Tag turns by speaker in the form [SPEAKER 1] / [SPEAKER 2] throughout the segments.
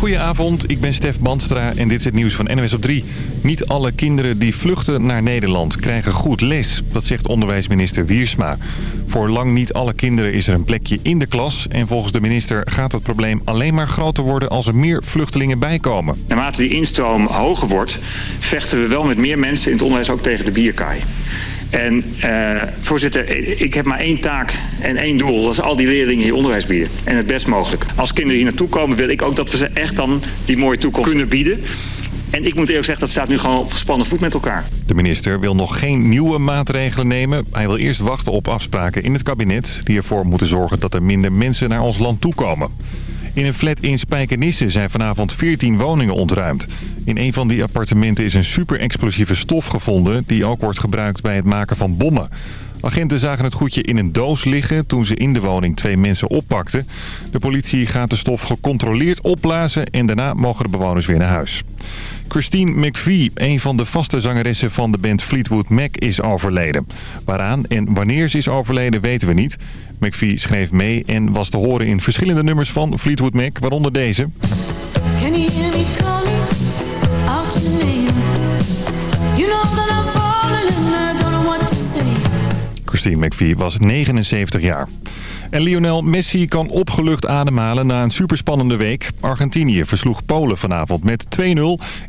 [SPEAKER 1] Goedenavond, ik ben Stef Banstra en dit is het nieuws van NWS op 3. Niet alle kinderen die vluchten naar Nederland krijgen goed les. Dat zegt onderwijsminister Wiersma. Voor lang niet alle kinderen is er een plekje in de klas. En volgens de minister gaat het probleem alleen maar groter worden als er meer vluchtelingen bijkomen.
[SPEAKER 2] Naarmate die instroom hoger wordt, vechten we wel met meer mensen in het onderwijs ook tegen de bierkaai. En uh, voorzitter, ik heb maar één taak en één doel. Dat is al die leerlingen hier onderwijs bieden. En het best mogelijk. Als kinderen hier naartoe komen wil ik ook dat we ze echt dan die mooie toekomst kunnen bieden. En ik moet eerlijk zeggen, dat staat nu gewoon op gespannen voet met elkaar.
[SPEAKER 1] De minister wil nog geen nieuwe maatregelen nemen. Hij wil eerst wachten op afspraken in het kabinet... die ervoor moeten zorgen dat er minder mensen naar ons land toekomen. In een flat in Spijkenisse zijn vanavond 14 woningen ontruimd. In een van die appartementen is een super-explosieve stof gevonden... die ook wordt gebruikt bij het maken van bommen. Agenten zagen het goedje in een doos liggen toen ze in de woning twee mensen oppakten. De politie gaat de stof gecontroleerd opblazen en daarna mogen de bewoners weer naar huis. Christine McVie, een van de vaste zangeressen van de band Fleetwood Mac, is overleden. Waaraan en wanneer ze is overleden weten we niet. McVie schreef mee en was te horen in verschillende nummers van Fleetwood Mac, waaronder deze. Christine McVie was 79 jaar. En Lionel Messi kan opgelucht ademhalen na een superspannende week. Argentinië versloeg Polen vanavond met 2-0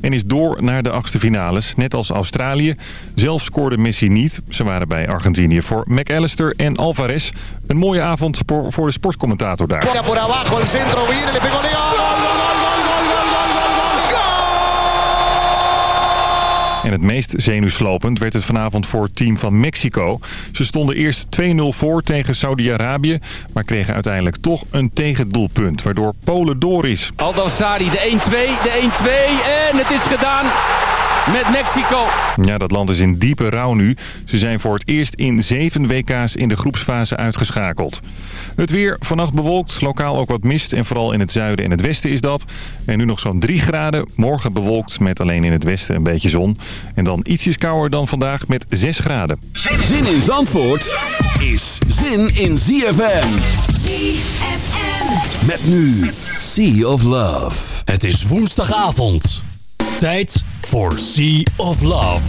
[SPEAKER 1] en is door naar de achtste finales. Net als Australië. Zelf scoorde Messi niet. Ze waren bij Argentinië voor McAllister en Alvarez. Een mooie avond voor de sportcommentator daar. En het meest zenuwslopend werd het vanavond voor het team van Mexico. Ze stonden eerst 2-0 voor tegen Saudi-Arabië, maar kregen uiteindelijk toch een tegendoelpunt, waardoor Polen door is.
[SPEAKER 3] Aldo Sari, de 1-2, de 1-2 en het is gedaan met Mexico.
[SPEAKER 1] Ja, dat land is in diepe rouw nu. Ze zijn voor het eerst in zeven WK's in de groepsfase uitgeschakeld. Het weer vannacht bewolkt, lokaal ook wat mist en vooral in het zuiden en het westen is dat. En nu nog zo'n 3 graden. Morgen bewolkt met alleen in het westen een beetje zon. En dan ietsjes kouder dan vandaag met 6 graden.
[SPEAKER 4] Zin in Zandvoort is zin in ZFM. ZFM. Met nu Sea of Love. Het is woensdagavond. Tijd voor Sea of Love.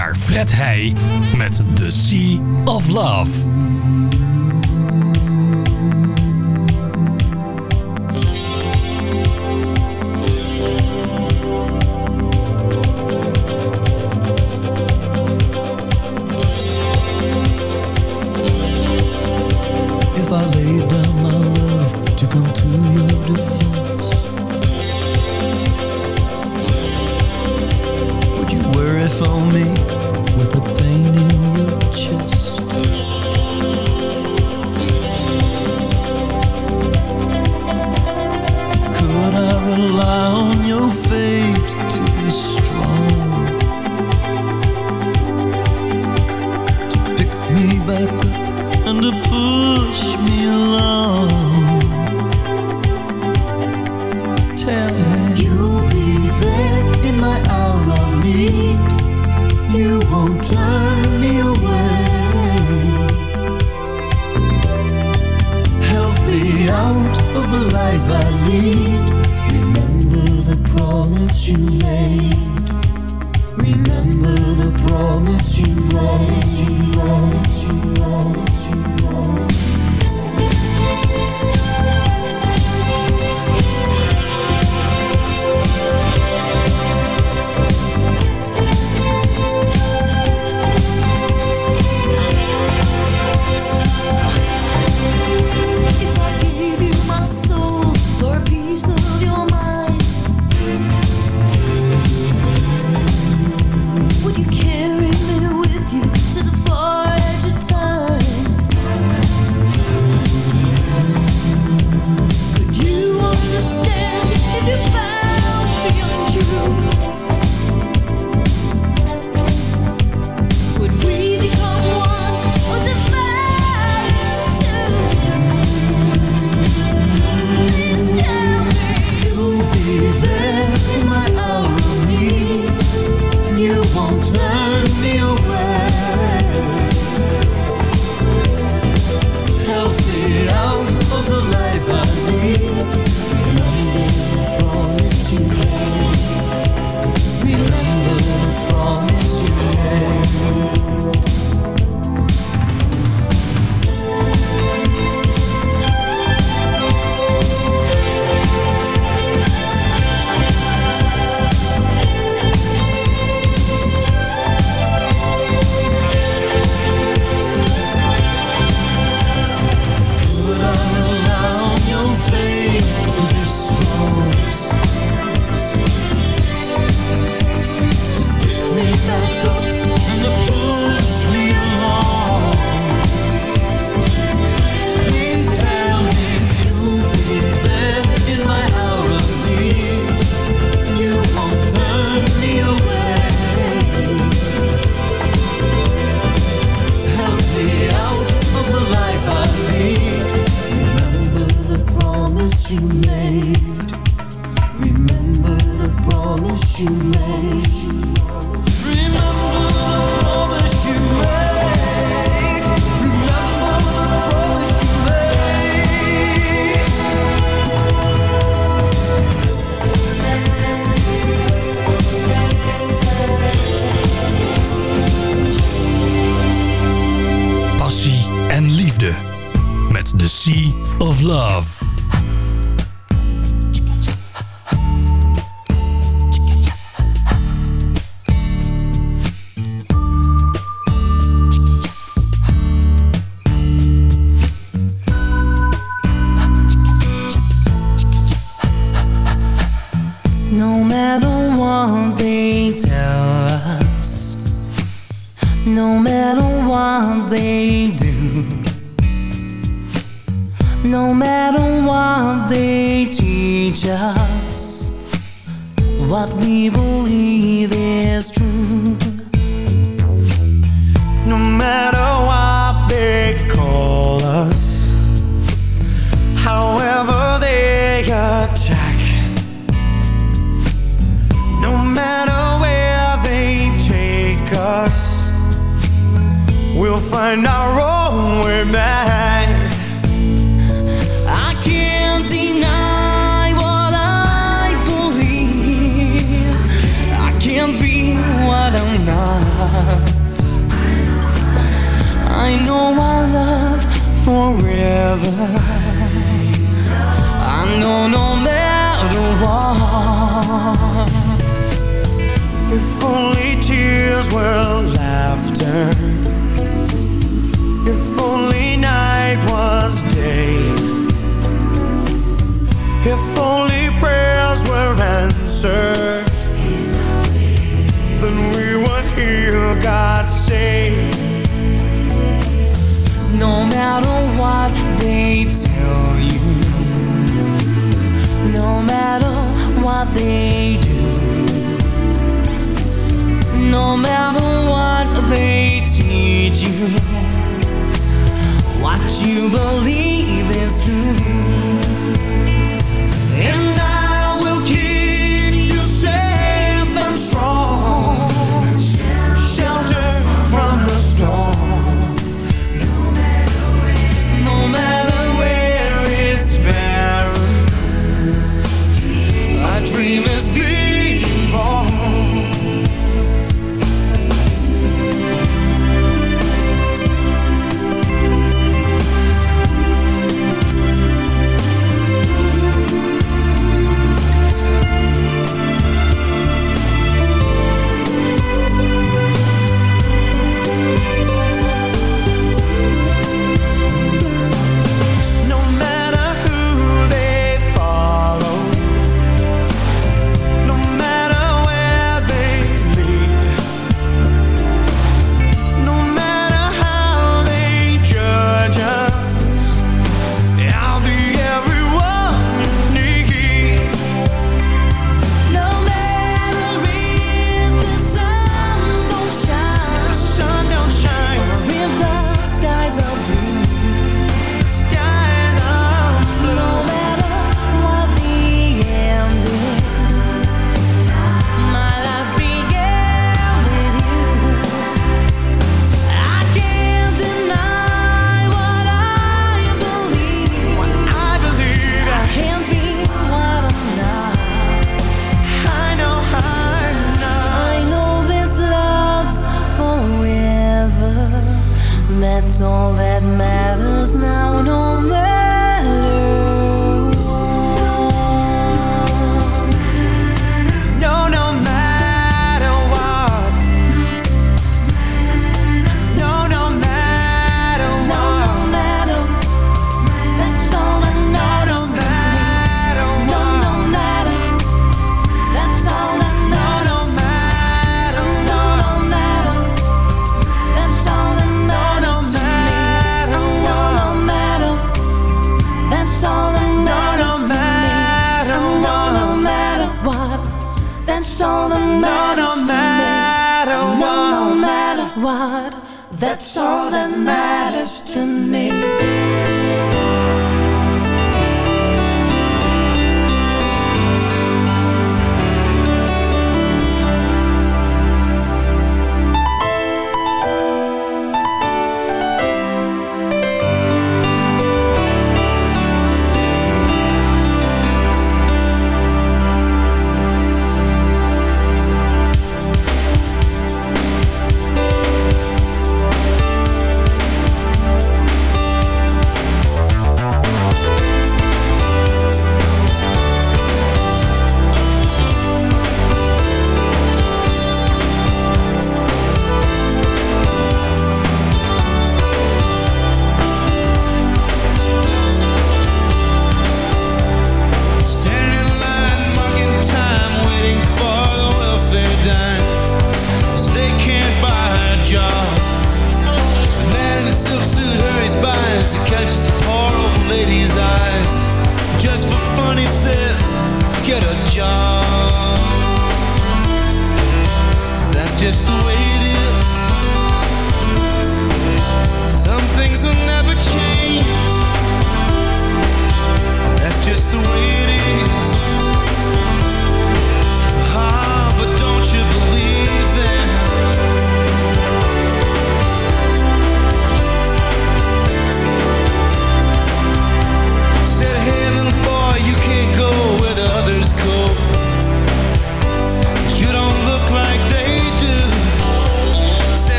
[SPEAKER 4] Naar Fred Heij met The Sea of Love.
[SPEAKER 5] forever. I know no matter what. If only tears were laughter. you believe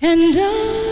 [SPEAKER 5] And I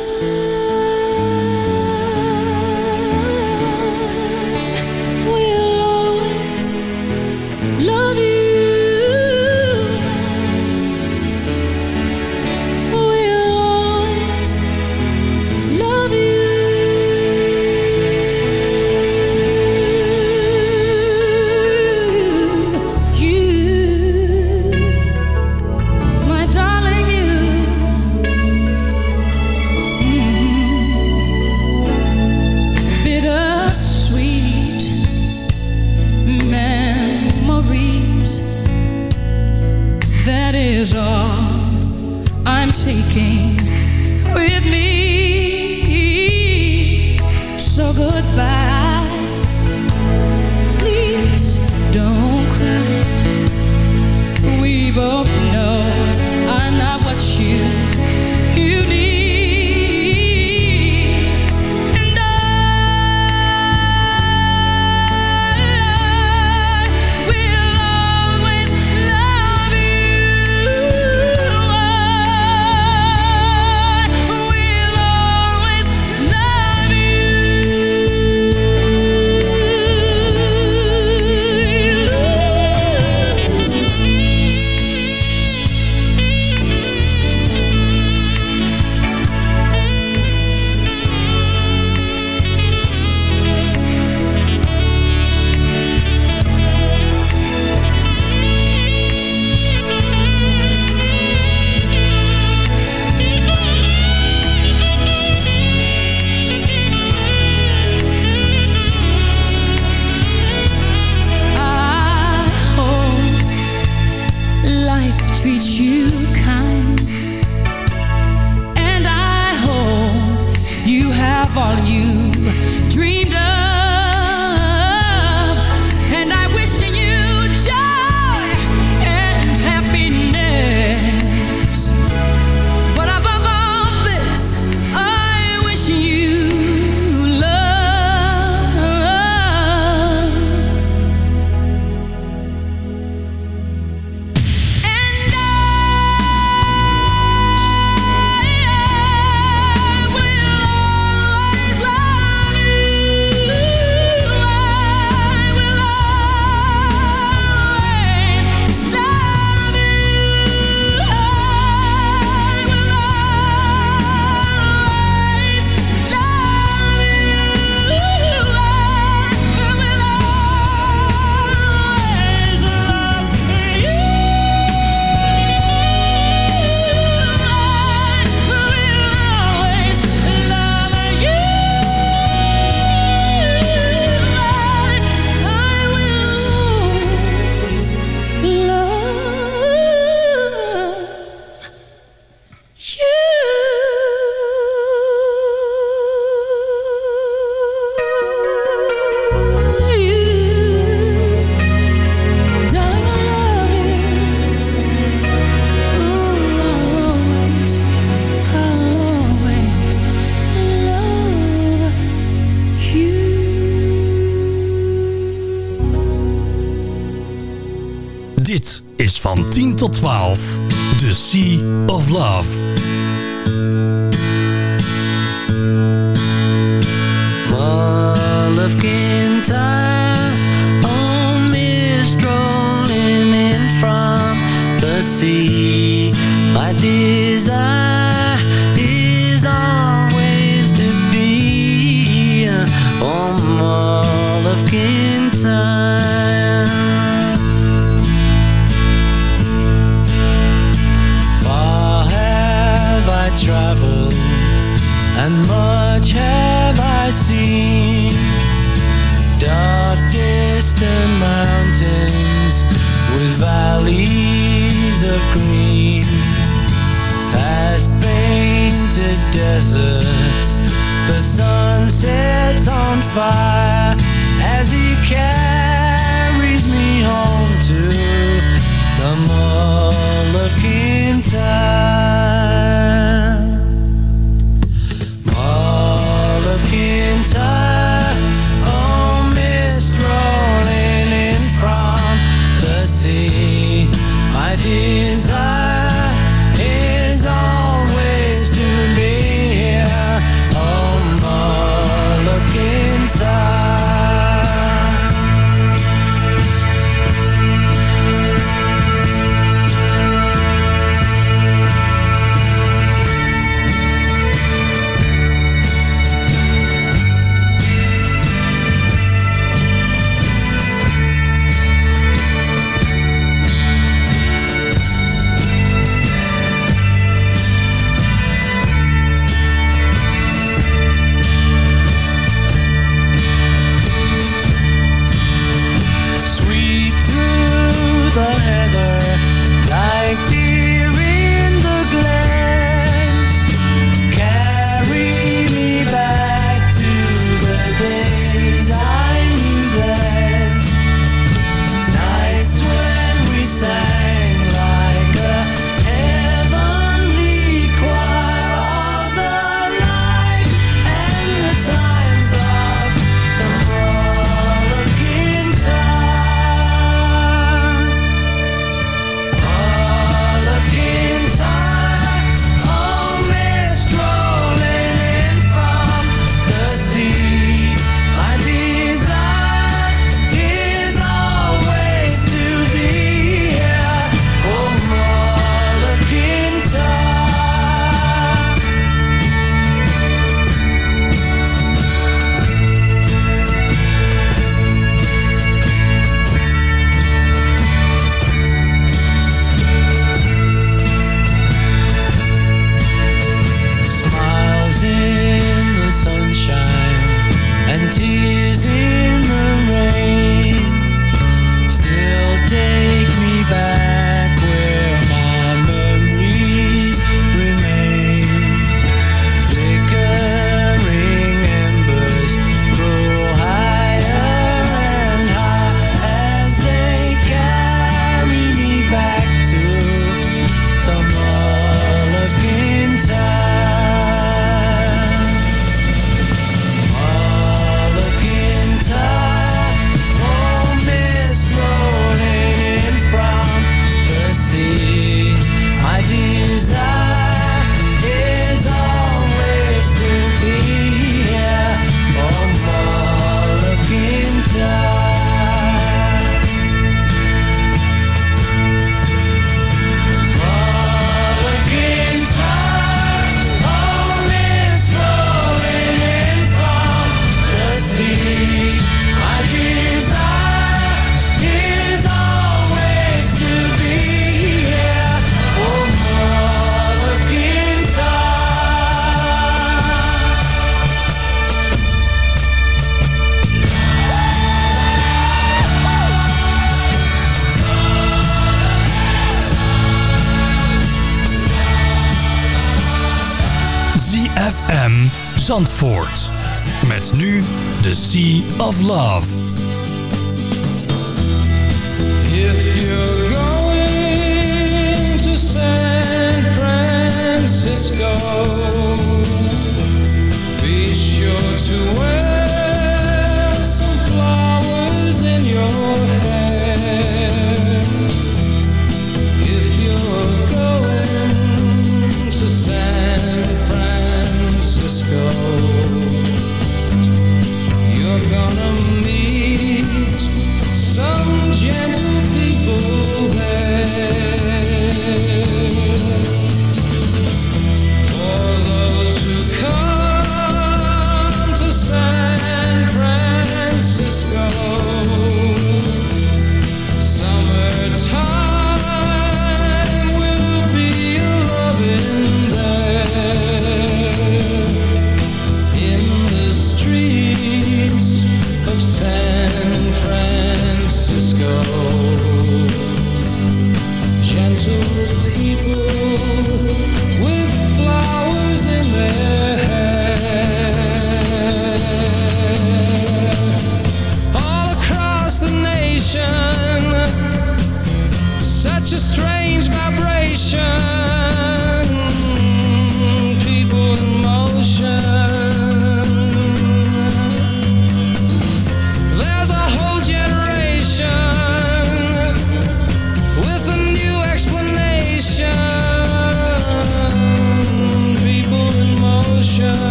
[SPEAKER 4] Of Love.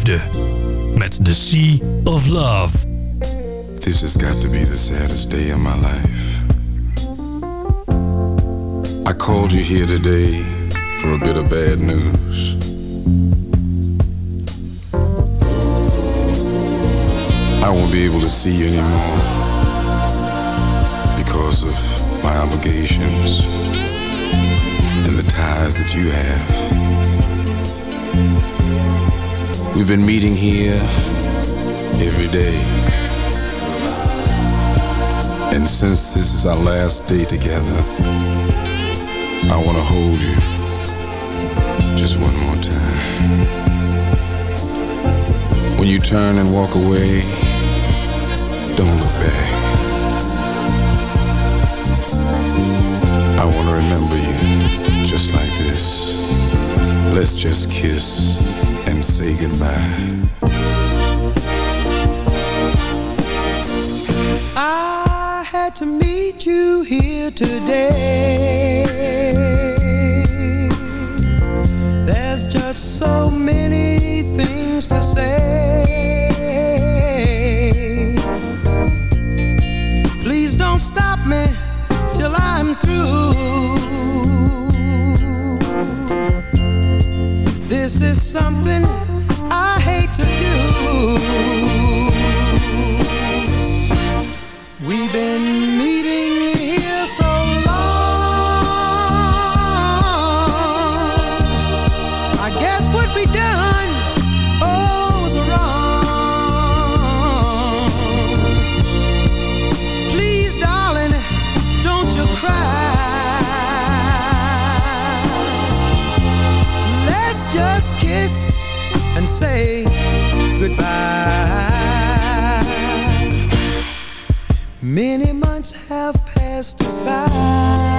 [SPEAKER 4] Liefde. Met The Sea of Love.
[SPEAKER 6] This has got to be the saddest day of my life. I called you here today for a bit of bad news. I won't be able to see you anymore because of my obligations and the ties that you have. We've been meeting here every day. And since this is our last day together, I want to hold you just one more time. When you turn and walk away, don't look back. I want to remember you just like this. Let's just kiss and say goodbye.
[SPEAKER 7] I had to meet you here today. There's just so many things to say. Something I hate to do. We've been meeting here so long. I guess what we done, oh, was wrong. Please, darling, don't you cry. Kiss and say goodbye. Many months have passed us by.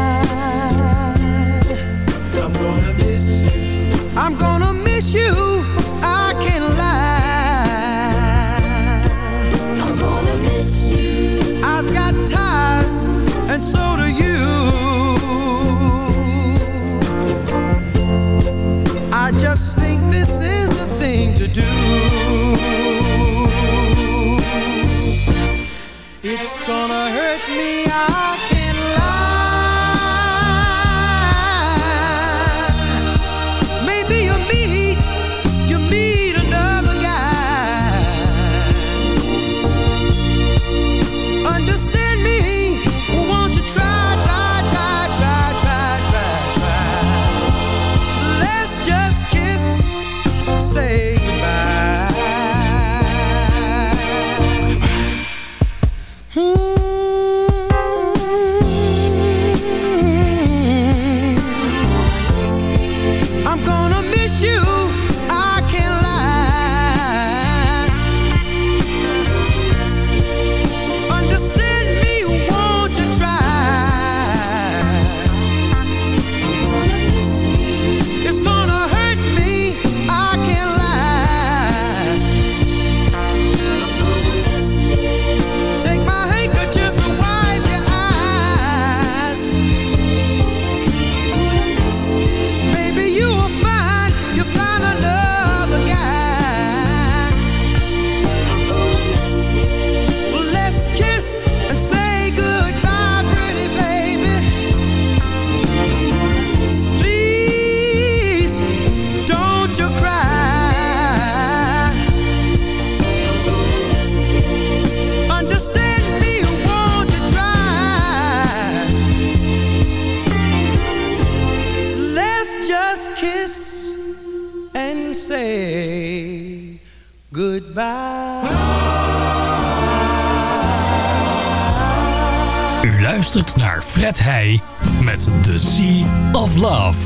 [SPEAKER 4] Naar Fred Heij met The Sea of Love.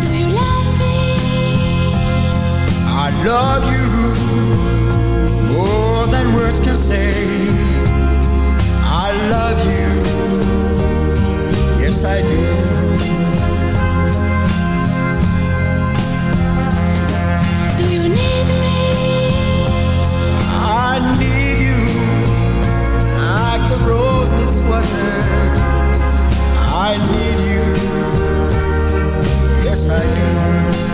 [SPEAKER 5] Do you love me?
[SPEAKER 8] I love you more than words can say. I love you, yes I do.
[SPEAKER 9] I
[SPEAKER 10] need
[SPEAKER 9] you. Yes, I do.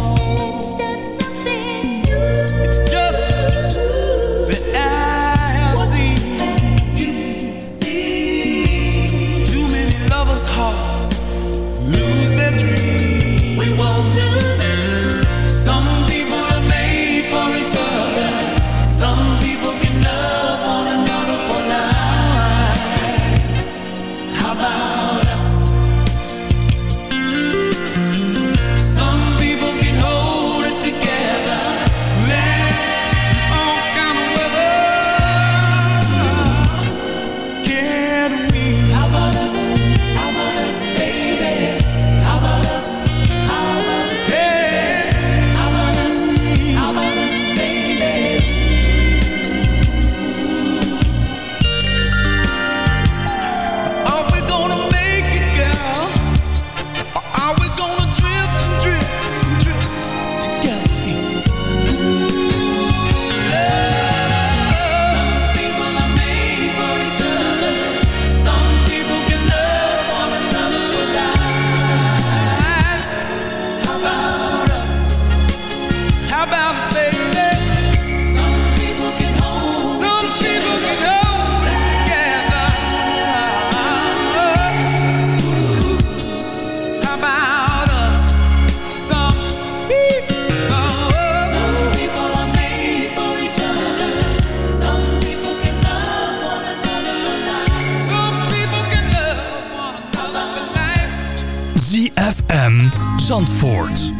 [SPEAKER 4] Zandvoort.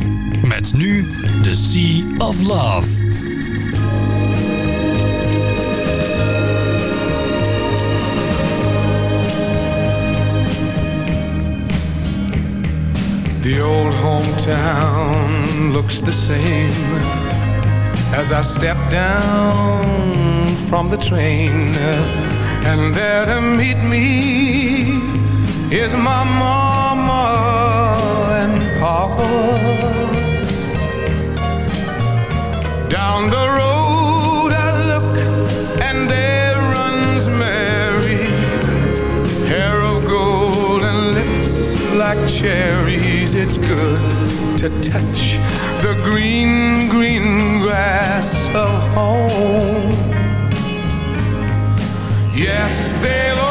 [SPEAKER 4] Met nu The Sea of Love.
[SPEAKER 11] The old hometown looks the same as I step down from the train. And there to meet me is my mama and papa. Down the road I look and there runs Mary, hair of gold and lips like cherries. It's good to touch the green, green grass of home. Yes, they'll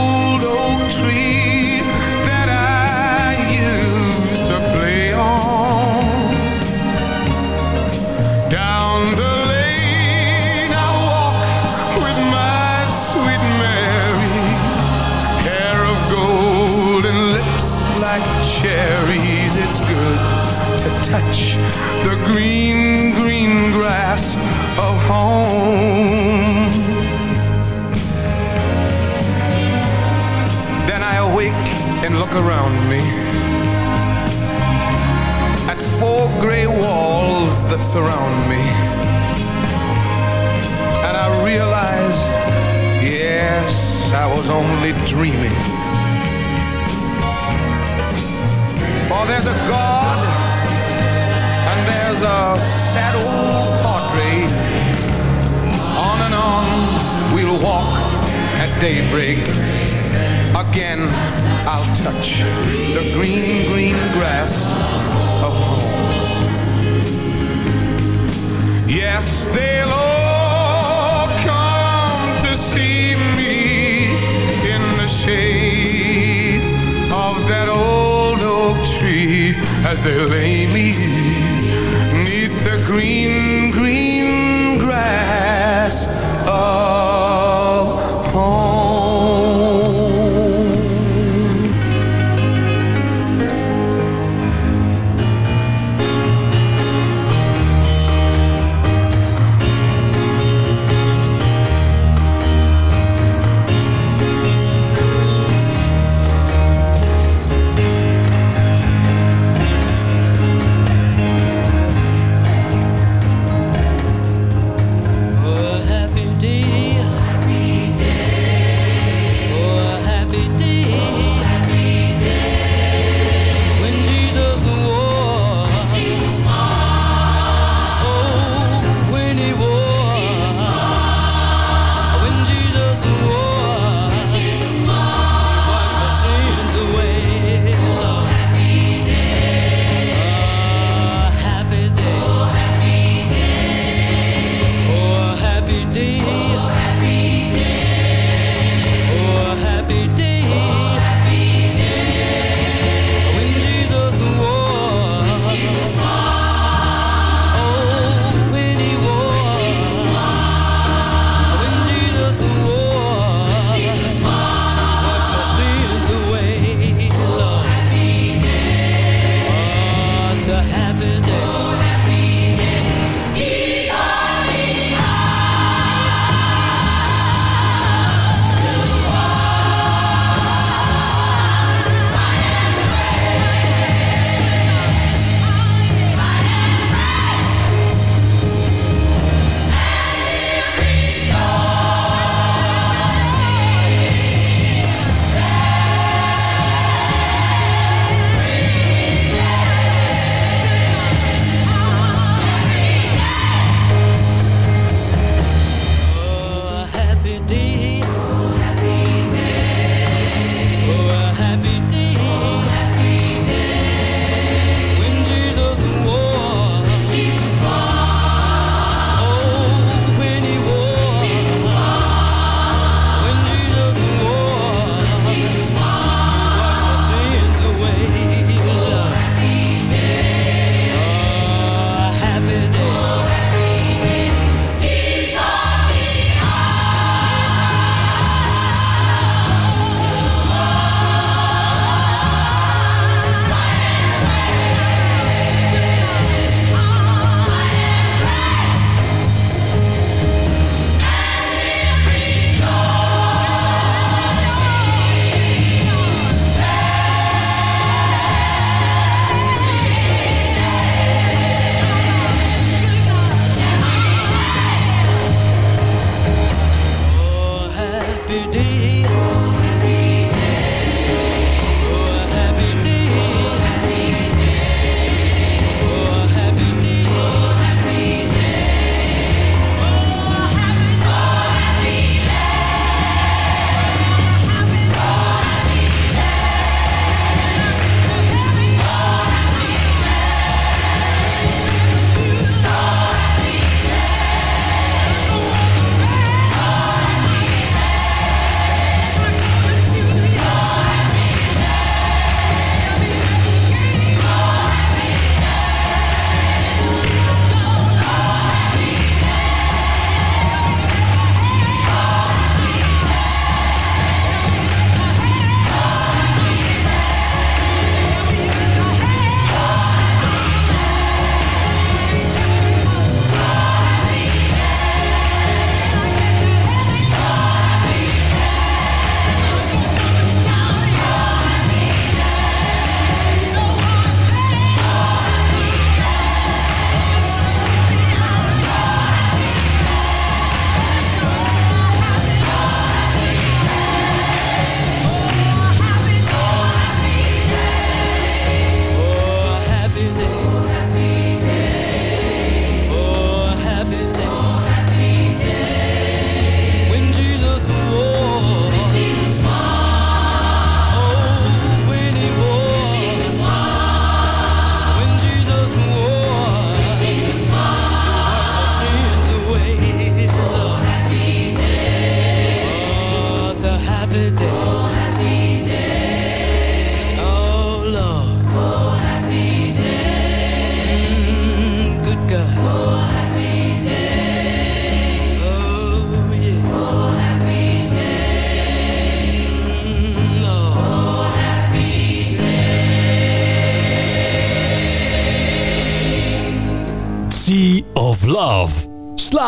[SPEAKER 11] touch the green, green grass of home. Then I awake and look around me at four gray walls that surround me. And I realize, yes, I was only dreaming. As they lay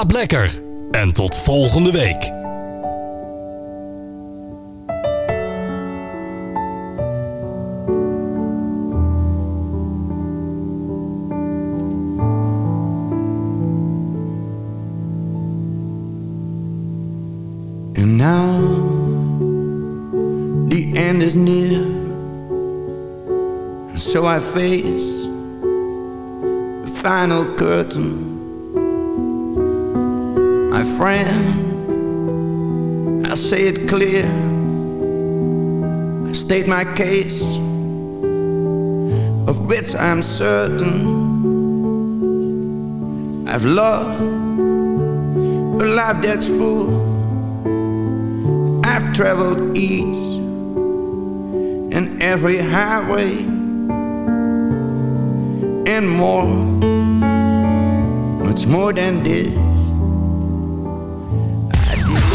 [SPEAKER 12] Slaap lekker. En tot volgende week.
[SPEAKER 9] My case, of which I'm certain. I've loved a life that's full. I've traveled each and every highway and more, much more than this.